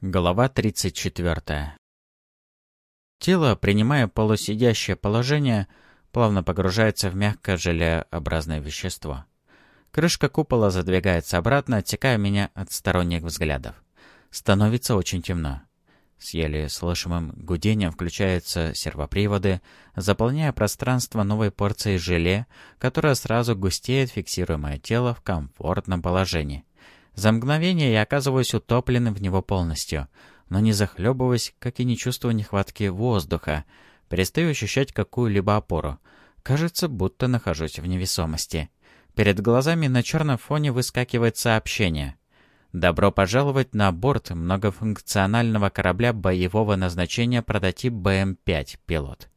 Глава 34. Тело, принимая полусидящее положение, плавно погружается в мягкое желеобразное вещество. Крышка купола задвигается обратно, отсекая меня от сторонних взглядов. Становится очень темно. С еле слышимым гудением включаются сервоприводы, заполняя пространство новой порцией желе, которая сразу густеет, фиксируя мое тело в комфортном положении. За мгновение я оказываюсь утопленным в него полностью, но не захлебываясь, как и не чувствую нехватки воздуха, перестаю ощущать какую-либо опору. Кажется, будто нахожусь в невесомости. Перед глазами на черном фоне выскакивает сообщение. «Добро пожаловать на борт многофункционального корабля боевого назначения прототип БМ-5, пилот.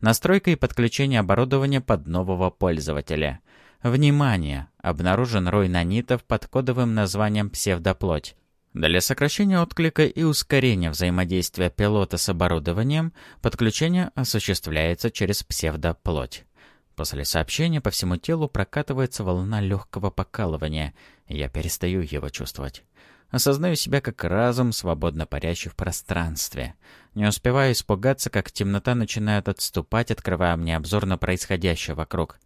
Настройка и подключение оборудования под нового пользователя. Внимание! Обнаружен рой нанитов под кодовым названием «Псевдоплоть». Для сокращения отклика и ускорения взаимодействия пилота с оборудованием, подключение осуществляется через псевдоплоть. После сообщения по всему телу прокатывается волна легкого покалывания, я перестаю его чувствовать. Осознаю себя как разум, свободно парящий в пространстве. Не успеваю испугаться, как темнота начинает отступать, открывая мне обзор на происходящее вокруг.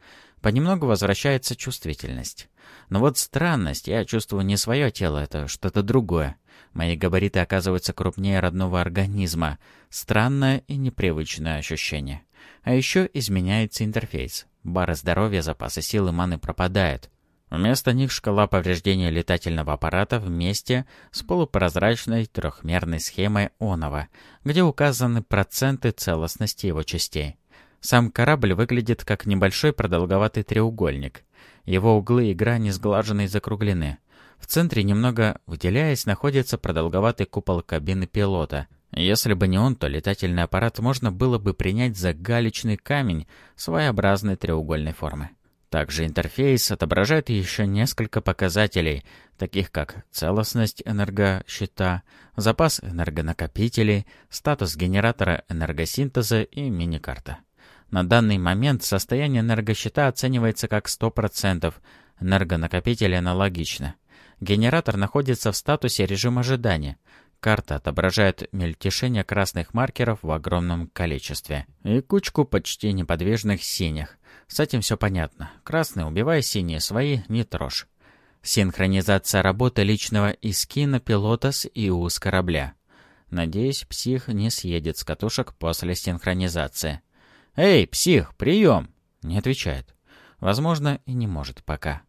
Понемногу возвращается чувствительность. Но вот странность, я чувствую не свое тело, это что-то другое. Мои габариты оказываются крупнее родного организма. Странное и непривычное ощущение. А еще изменяется интерфейс. Бары здоровья, запасы силы маны пропадают. Вместо них шкала повреждения летательного аппарата вместе с полупрозрачной трехмерной схемой Онова, где указаны проценты целостности его частей. Сам корабль выглядит как небольшой продолговатый треугольник. Его углы и грани сглажены и закруглены. В центре, немного выделяясь, находится продолговатый купол кабины пилота. Если бы не он, то летательный аппарат можно было бы принять за галечный камень своеобразной треугольной формы. Также интерфейс отображает еще несколько показателей, таких как целостность энергощита, запас энергонакопителей, статус генератора энергосинтеза и миникарта. На данный момент состояние энергощита оценивается как 100%, энергонакопитель аналогично. Генератор находится в статусе режима ожидания. Карта отображает мельтешение красных маркеров в огромном количестве и кучку почти неподвижных синих. С этим все понятно. Красные, убивая синие свои, не трожь. Синхронизация работы личного искина пилота с ИУ с корабля. Надеюсь, псих не съедет с катушек после синхронизации. «Эй, псих, прием!» Не отвечает. Возможно, и не может пока.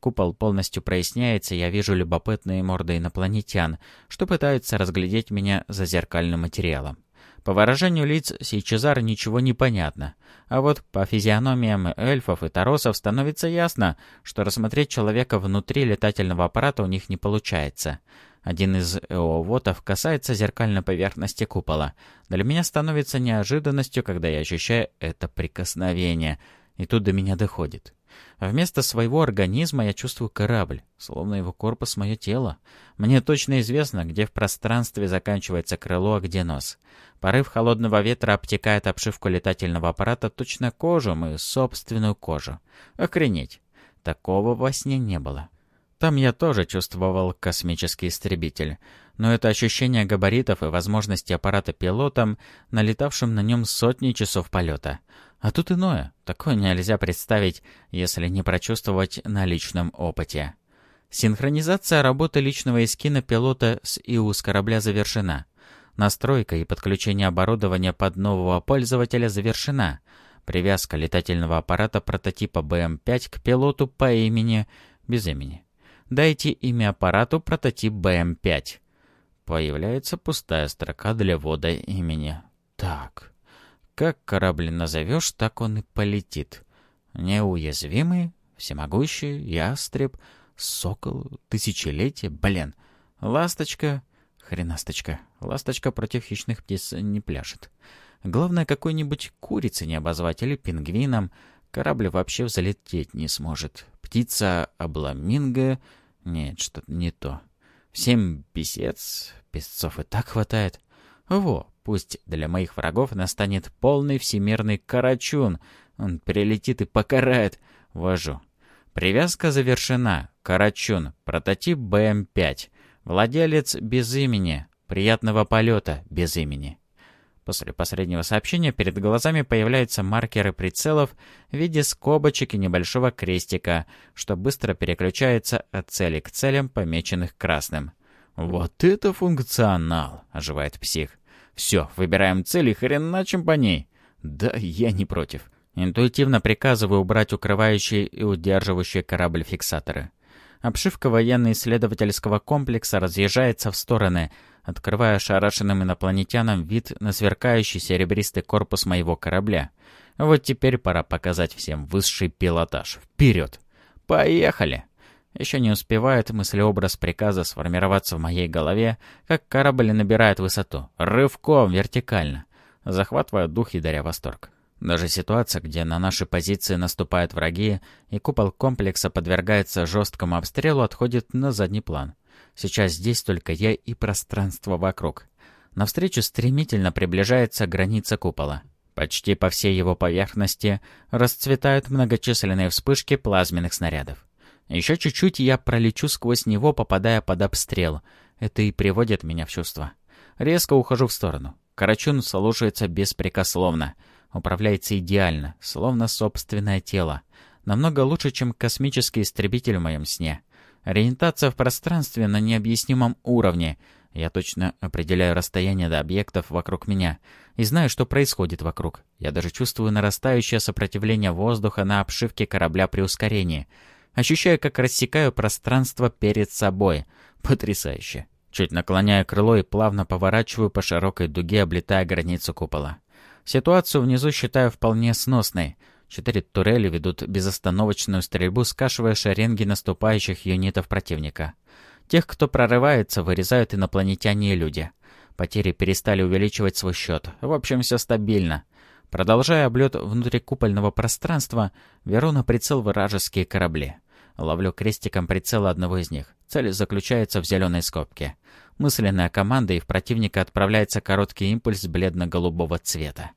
Купол полностью проясняется, я вижу любопытные морды инопланетян, что пытаются разглядеть меня за зеркальным материалом. По выражению лиц Сейчезар ничего не понятно. А вот по физиономиям эльфов и таросов становится ясно, что рассмотреть человека внутри летательного аппарата у них не получается. Один из эовотов касается зеркальной поверхности купола. Для меня становится неожиданностью, когда я ощущаю это прикосновение. И тут до меня доходит. Вместо своего организма я чувствую корабль, словно его корпус — мое тело. Мне точно известно, где в пространстве заканчивается крыло, а где нос. Порыв холодного ветра обтекает обшивку летательного аппарата точно кожу, мою собственную кожу. Охренеть! Такого во сне не было. Там я тоже чувствовал космический истребитель, но это ощущение габаритов и возможности аппарата пилотом, налетавшим на нем сотни часов полета. А тут иное. Такое нельзя представить, если не прочувствовать на личном опыте. Синхронизация работы личного эскина пилота с ИУ с корабля завершена. Настройка и подключение оборудования под нового пользователя завершена. Привязка летательного аппарата прототипа БМ-5 к пилоту по имени без имени. Дайте имя аппарату прототип БМ-5. Появляется пустая строка для ввода имени. Как корабль назовешь, так он и полетит. Неуязвимый, всемогущий, ястреб, сокол, тысячелетие, блин, ласточка, хренасточка. Ласточка против хищных птиц не пляшет. Главное, какой-нибудь курицы не обозвать или пингвином. Корабль вообще взлететь не сможет. Птица обламинго нет, что-то не то. Всем писец, песцов и так хватает. Во, пусть для моих врагов настанет полный всемирный карачун. Он прилетит и покарает. Вожу. Привязка завершена. Карачун. Прототип БМ-5. Владелец без имени. Приятного полета, без имени. После последнего сообщения перед глазами появляются маркеры прицелов в виде скобочек и небольшого крестика, что быстро переключается от цели к целям, помеченных красным. «Вот это функционал!» — оживает псих. «Все, выбираем цель и хреначим по ней!» «Да, я не против». Интуитивно приказываю убрать укрывающие и удерживающие корабль фиксаторы. Обшивка военно-исследовательского комплекса разъезжается в стороны, открывая ошарашенным инопланетянам вид на сверкающий серебристый корпус моего корабля. Вот теперь пора показать всем высший пилотаж. Вперед! Поехали! Еще не успевает мыслеобраз приказа сформироваться в моей голове, как корабль набирает высоту. Рывком, вертикально. Захватывая дух и даря восторг. Даже ситуация, где на наши позиции наступают враги, и купол комплекса подвергается жесткому обстрелу, отходит на задний план. Сейчас здесь только я и пространство вокруг. Навстречу стремительно приближается граница купола. Почти по всей его поверхности расцветают многочисленные вспышки плазменных снарядов. Еще чуть-чуть я пролечу сквозь него, попадая под обстрел. Это и приводит меня в чувство. Резко ухожу в сторону. Карачун слушается беспрекословно. Управляется идеально, словно собственное тело. Намного лучше, чем космический истребитель в моем сне. Ориентация в пространстве на необъяснимом уровне. Я точно определяю расстояние до объектов вокруг меня и знаю, что происходит вокруг. Я даже чувствую нарастающее сопротивление воздуха на обшивке корабля при ускорении. Ощущаю, как рассекаю пространство перед собой. Потрясающе. Чуть наклоняю крыло и плавно поворачиваю по широкой дуге, облетая границу купола. Ситуацию внизу считаю вполне сносной — Четыре турели ведут безостановочную стрельбу, скашивая шеренги наступающих юнитов противника. Тех, кто прорывается, вырезают инопланетяне и люди. Потери перестали увеличивать свой счет. В общем, все стабильно. Продолжая облет внутрикупольного пространства, беру на прицел вражеские корабли. Ловлю крестиком прицела одного из них. Цель заключается в зеленой скобке. Мысленная команда, и в противника отправляется короткий импульс бледно-голубого цвета.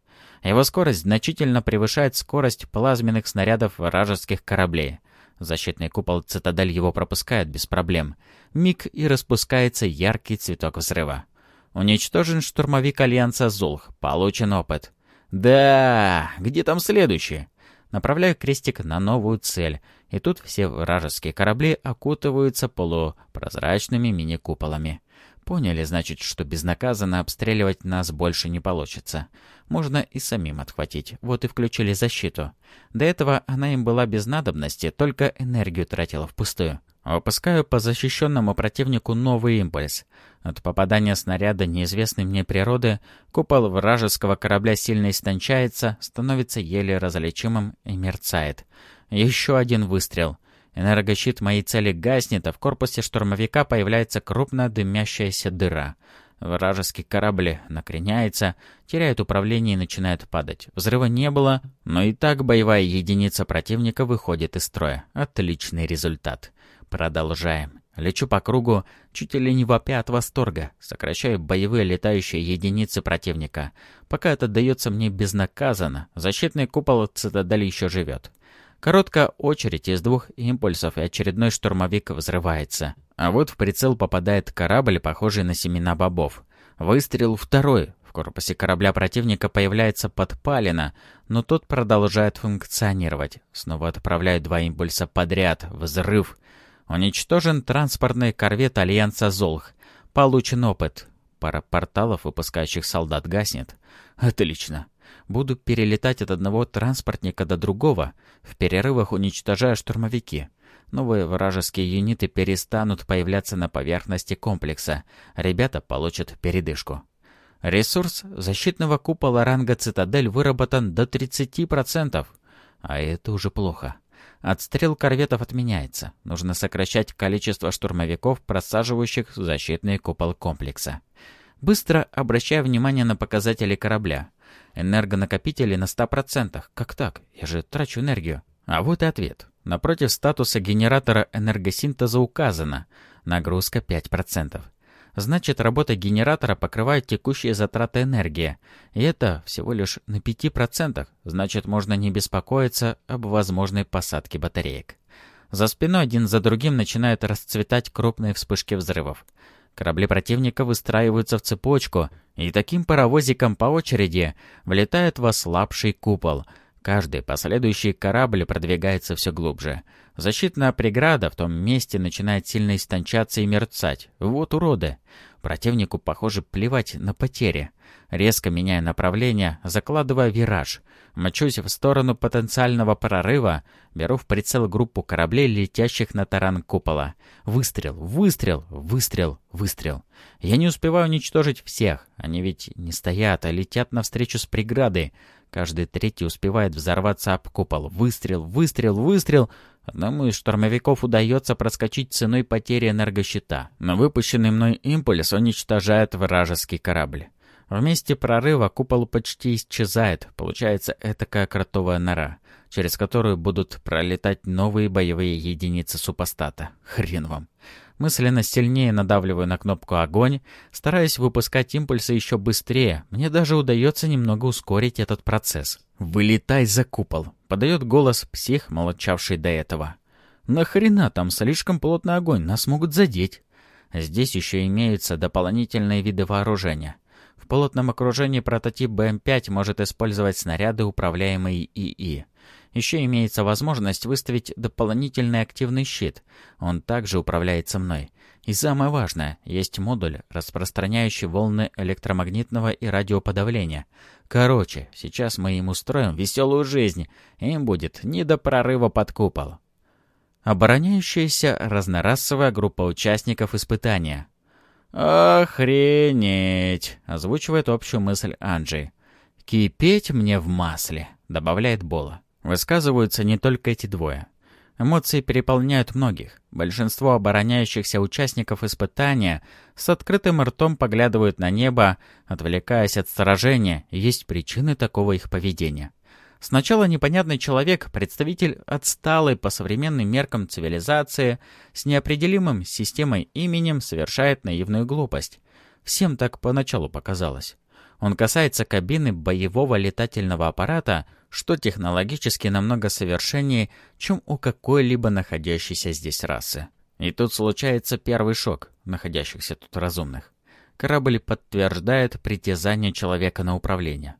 Его скорость значительно превышает скорость плазменных снарядов вражеских кораблей. Защитный купол «Цитадель» его пропускает без проблем. Миг и распускается яркий цветок взрыва. Уничтожен штурмовик Альянса «Зулх». Получен опыт. Да, где там следующий? Направляю крестик на новую цель, и тут все вражеские корабли окутываются полупрозрачными мини-куполами. Поняли, значит, что безнаказанно обстреливать нас больше не получится. Можно и самим отхватить. Вот и включили защиту. До этого она им была без надобности, только энергию тратила впустую. Выпускаю по защищенному противнику новый импульс. От попадания снаряда неизвестной мне природы купол вражеского корабля сильно истончается, становится еле различимым и мерцает. Еще один выстрел. Энергощит моей цели гаснет, а в корпусе штурмовика появляется крупно дымящаяся дыра. Вражеский корабль накреняется, теряет управление и начинает падать. Взрыва не было, но и так боевая единица противника выходит из строя. Отличный результат. Продолжаем. Лечу по кругу, чуть ли не вопя от восторга, сокращаю боевые летающие единицы противника. Пока это дается мне безнаказанно, защитный купол цитадели еще живет. Короткая очередь из двух импульсов, и очередной штурмовик взрывается. А вот в прицел попадает корабль, похожий на семена бобов. Выстрел второй. В корпусе корабля противника появляется подпалина, но тот продолжает функционировать. Снова отправляют два импульса подряд. Взрыв. Уничтожен транспортный корвет Альянса «Золх». Получен опыт. Пара порталов, выпускающих солдат, гаснет. Отлично. Буду перелетать от одного транспортника до другого, в перерывах уничтожая штурмовики. Новые вражеские юниты перестанут появляться на поверхности комплекса. Ребята получат передышку. Ресурс защитного купола ранга «Цитадель» выработан до 30%. А это уже плохо. Отстрел корветов отменяется. Нужно сокращать количество штурмовиков, просаживающих защитный купол комплекса. Быстро обращая внимание на показатели корабля. Энергонакопители на 100%. Как так? Я же трачу энергию. А вот и ответ. Напротив статуса генератора энергосинтеза указано. Нагрузка 5%. Значит, работа генератора покрывает текущие затраты энергии. И это всего лишь на 5%. Значит, можно не беспокоиться об возможной посадке батареек. За спиной один за другим начинают расцветать крупные вспышки взрывов. Корабли противника выстраиваются в цепочку, и таким паровозиком по очереди влетают в ослабший купол. Каждый последующий корабль продвигается все глубже. Защитная преграда в том месте начинает сильно истончаться и мерцать. Вот уроды. Противнику, похоже, плевать на потери. Резко меняя направление, закладывая вираж. Мчусь в сторону потенциального прорыва, беру в прицел группу кораблей, летящих на таран купола. Выстрел, выстрел, выстрел, выстрел. Я не успеваю уничтожить всех. Они ведь не стоят, а летят навстречу с преградой. Каждый третий успевает взорваться об купол. Выстрел, выстрел, выстрел. Одному из штурмовиков удается проскочить ценой потери энергощита, но выпущенный мной импульс уничтожает вражеский корабль. В месте прорыва купол почти исчезает, получается этакая кротовая нора, через которую будут пролетать новые боевые единицы супостата. Хрен вам. Мысленно сильнее надавливаю на кнопку «Огонь», стараясь выпускать импульсы еще быстрее. Мне даже удается немного ускорить этот процесс. «Вылетай за купол», — подает голос псих, молчавший до этого. «Нахрена там слишком плотный огонь, нас могут задеть». Здесь еще имеются дополнительные виды вооружения. В плотном окружении прототип БМ-5 может использовать снаряды, управляемые ИИ. Еще имеется возможность выставить дополнительный активный щит. Он также управляется мной. И самое важное, есть модуль, распространяющий волны электромагнитного и радиоподавления. Короче, сейчас мы им устроим веселую жизнь. Им будет не до прорыва под купол. Обороняющаяся разнорасовая группа участников испытания. «Охренеть!» — озвучивает общую мысль Анджи. «Кипеть мне в масле», — добавляет Бола. Высказываются не только эти двое. Эмоции переполняют многих. Большинство обороняющихся участников испытания с открытым ртом поглядывают на небо, отвлекаясь от сражения, есть причины такого их поведения. Сначала непонятный человек, представитель отсталой по современным меркам цивилизации, с неопределимым системой именем совершает наивную глупость. Всем так поначалу показалось. Он касается кабины боевого летательного аппарата, что технологически намного совершеннее, чем у какой-либо находящейся здесь расы. И тут случается первый шок находящихся тут разумных. Корабль подтверждает притязание человека на управление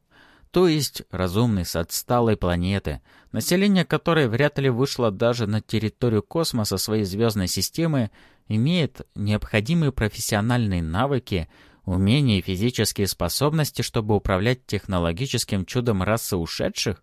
то есть разумный с отсталой планеты, население которой вряд ли вышло даже на территорию космоса своей звездной системы, имеет необходимые профессиональные навыки, умения и физические способности, чтобы управлять технологическим чудом расы ушедших,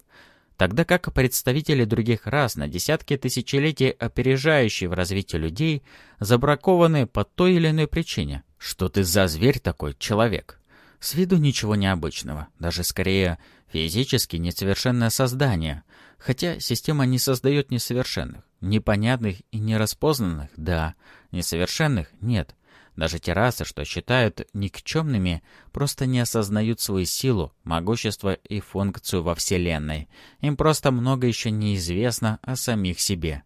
тогда как представители других рас на десятки тысячелетий опережающие в развитии людей забракованы по той или иной причине. Что ты за зверь такой, человек? С виду ничего необычного, даже скорее физически несовершенное создание, хотя система не создает несовершенных, непонятных и нераспознанных, да, несовершенных нет. Даже те расы, что считают никчемными, просто не осознают свою силу, могущество и функцию во Вселенной. Им просто много еще неизвестно о самих себе.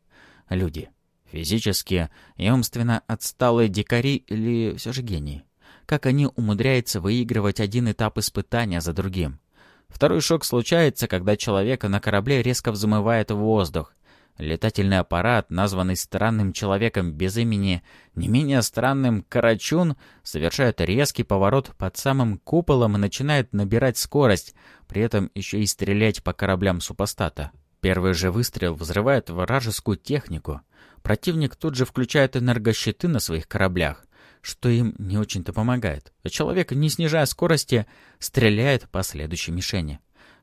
Люди. Физически и умственно отсталые дикари или все же гении как они умудряются выигрывать один этап испытания за другим. Второй шок случается, когда человека на корабле резко взмывает в воздух. Летательный аппарат, названный странным человеком без имени, не менее странным Карачун, совершает резкий поворот под самым куполом и начинает набирать скорость, при этом еще и стрелять по кораблям супостата. Первый же выстрел взрывает вражескую технику. Противник тут же включает энергощиты на своих кораблях что им не очень-то помогает. А человек, не снижая скорости, стреляет по следующей мишени.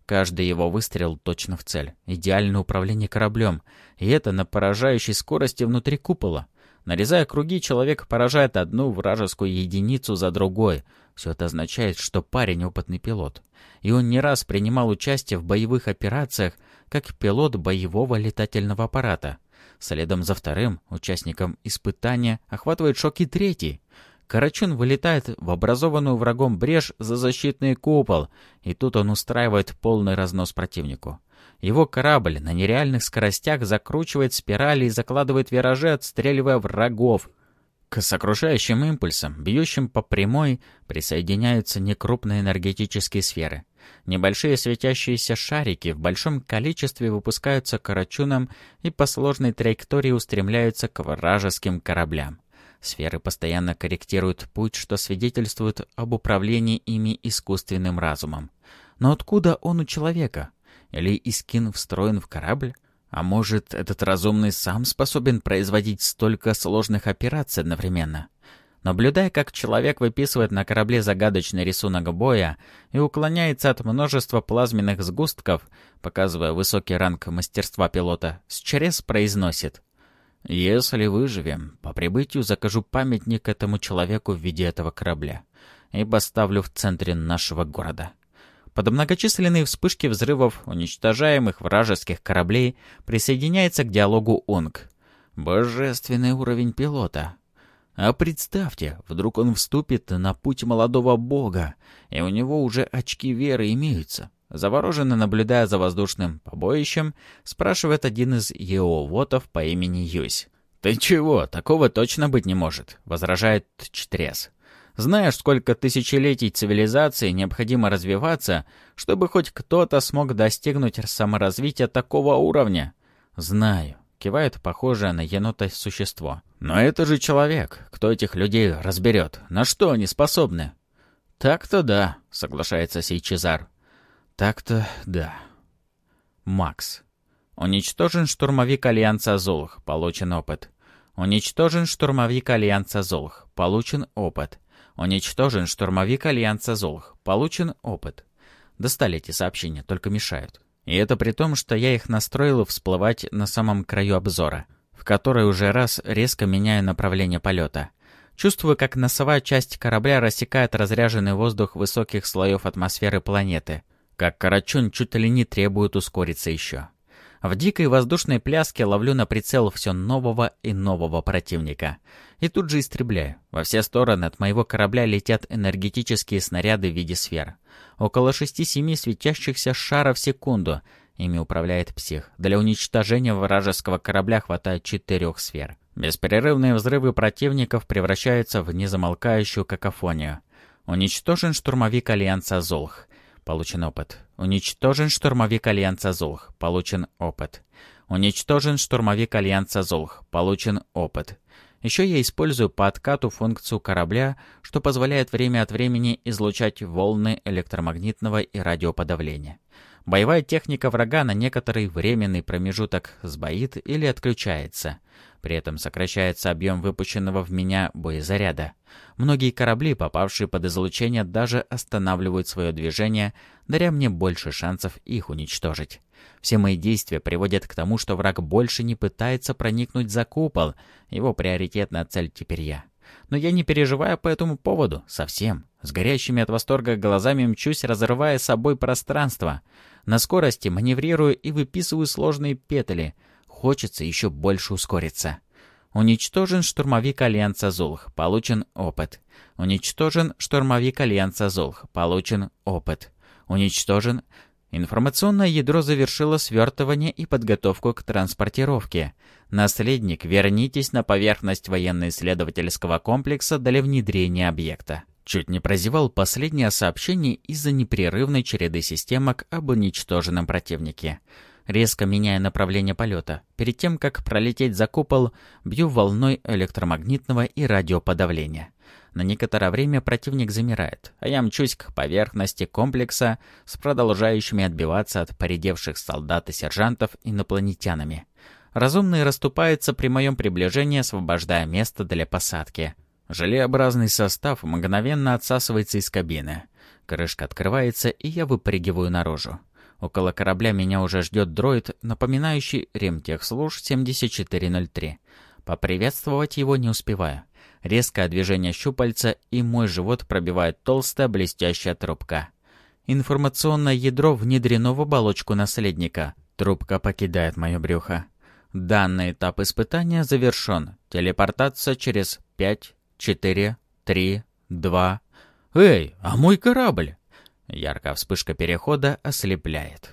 Каждый его выстрел точно в цель. Идеальное управление кораблем. И это на поражающей скорости внутри купола. Нарезая круги, человек поражает одну вражескую единицу за другой. Все это означает, что парень опытный пилот. И он не раз принимал участие в боевых операциях, как пилот боевого летательного аппарата. Следом за вторым участником испытания охватывает шок и третий. Карачун вылетает в образованную врагом брешь за защитный купол, и тут он устраивает полный разнос противнику. Его корабль на нереальных скоростях закручивает спирали и закладывает виражи, отстреливая врагов. К сокрушающим импульсам, бьющим по прямой, присоединяются некрупные энергетические сферы. Небольшие светящиеся шарики в большом количестве выпускаются карачуном и по сложной траектории устремляются к вражеским кораблям. Сферы постоянно корректируют путь, что свидетельствует об управлении ими искусственным разумом. Но откуда он у человека? Или Искин встроен в корабль? А может, этот разумный сам способен производить столько сложных операций одновременно? Наблюдая, как человек выписывает на корабле загадочный рисунок боя и уклоняется от множества плазменных сгустков, показывая высокий ранг мастерства пилота, Счерез произносит «Если выживем, по прибытию закажу памятник этому человеку в виде этого корабля и поставлю в центре нашего города». Под многочисленные вспышки взрывов уничтожаемых вражеских кораблей присоединяется к диалогу Онг. Божественный уровень пилота. А представьте, вдруг он вступит на путь молодого бога, и у него уже очки веры имеются. Завороженно наблюдая за воздушным побоищем, спрашивает один из еовотов по имени Юсь. «Ты чего? Такого точно быть не может», — возражает Чтрес. «Знаешь, сколько тысячелетий цивилизации необходимо развиваться, чтобы хоть кто-то смог достигнуть саморазвития такого уровня?» «Знаю», — кивает похожее на енота существо. «Но это же человек. Кто этих людей разберет? На что они способны?» «Так-то да», — соглашается Сейчезар. Так-то да. Макс. Уничтожен штурмовик Альянса Золх. Получен опыт. Уничтожен штурмовик Альянса Золх. Получен опыт. Уничтожен штурмовик Альянса Золх. Получен опыт. Достали эти сообщения, только мешают. И это при том, что я их настроил всплывать на самом краю обзора, в который уже раз резко меняю направление полета. Чувствую, как носовая часть корабля рассекает разряженный воздух высоких слоев атмосферы планеты как Карачун чуть ли не требует ускориться еще. В дикой воздушной пляске ловлю на прицел все нового и нового противника. И тут же истребляю. Во все стороны от моего корабля летят энергетические снаряды в виде сфер. Около шести-семи светящихся шаров в секунду. Ими управляет псих. Для уничтожения вражеского корабля хватает четырех сфер. Беспрерывные взрывы противников превращаются в незамолкающую какофонию. Уничтожен штурмовик Альянса Золх. Получен опыт. Уничтожен штурмовик Альянса Золх. Получен опыт. Уничтожен штурмовик Альянса Золх. Получен опыт. Еще я использую по откату функцию корабля, что позволяет время от времени излучать волны электромагнитного и радиоподавления. Боевая техника врага на некоторый временный промежуток сбоит или отключается. При этом сокращается объем выпущенного в меня боезаряда. Многие корабли, попавшие под излучение, даже останавливают свое движение, даря мне больше шансов их уничтожить. Все мои действия приводят к тому, что враг больше не пытается проникнуть за купол. Его приоритетная цель теперь я. Но я не переживаю по этому поводу. Совсем. С горящими от восторга глазами мчусь, разрывая собой пространство. На скорости маневрирую и выписываю сложные петли — хочется еще больше ускориться. Уничтожен штурмовик Альянса Зулх. Получен опыт. Уничтожен штурмовик Альянса Зулх. Получен опыт. Уничтожен... Информационное ядро завершило свертывание и подготовку к транспортировке. Наследник, вернитесь на поверхность военно-исследовательского комплекса для внедрения объекта. Чуть не прозевал последнее сообщение из-за непрерывной череды системок об уничтоженном противнике резко меняя направление полета. Перед тем, как пролететь за купол, бью волной электромагнитного и радиоподавления. На некоторое время противник замирает, а я мчусь к поверхности комплекса с продолжающими отбиваться от поредевших солдат и сержантов инопланетянами. Разумный расступается при моем приближении, освобождая место для посадки. Желеобразный состав мгновенно отсасывается из кабины. Крышка открывается, и я выпрыгиваю наружу. Около корабля меня уже ждет дроид, напоминающий ремтехслуж 7403. Поприветствовать его не успеваю. Резкое движение щупальца, и мой живот пробивает толстая блестящая трубка. Информационное ядро внедрено в оболочку наследника. Трубка покидает мое брюхо. Данный этап испытания завершен. Телепортация через 5, 4, 3, 2... Эй, а мой корабль? Яркая вспышка перехода ослепляет.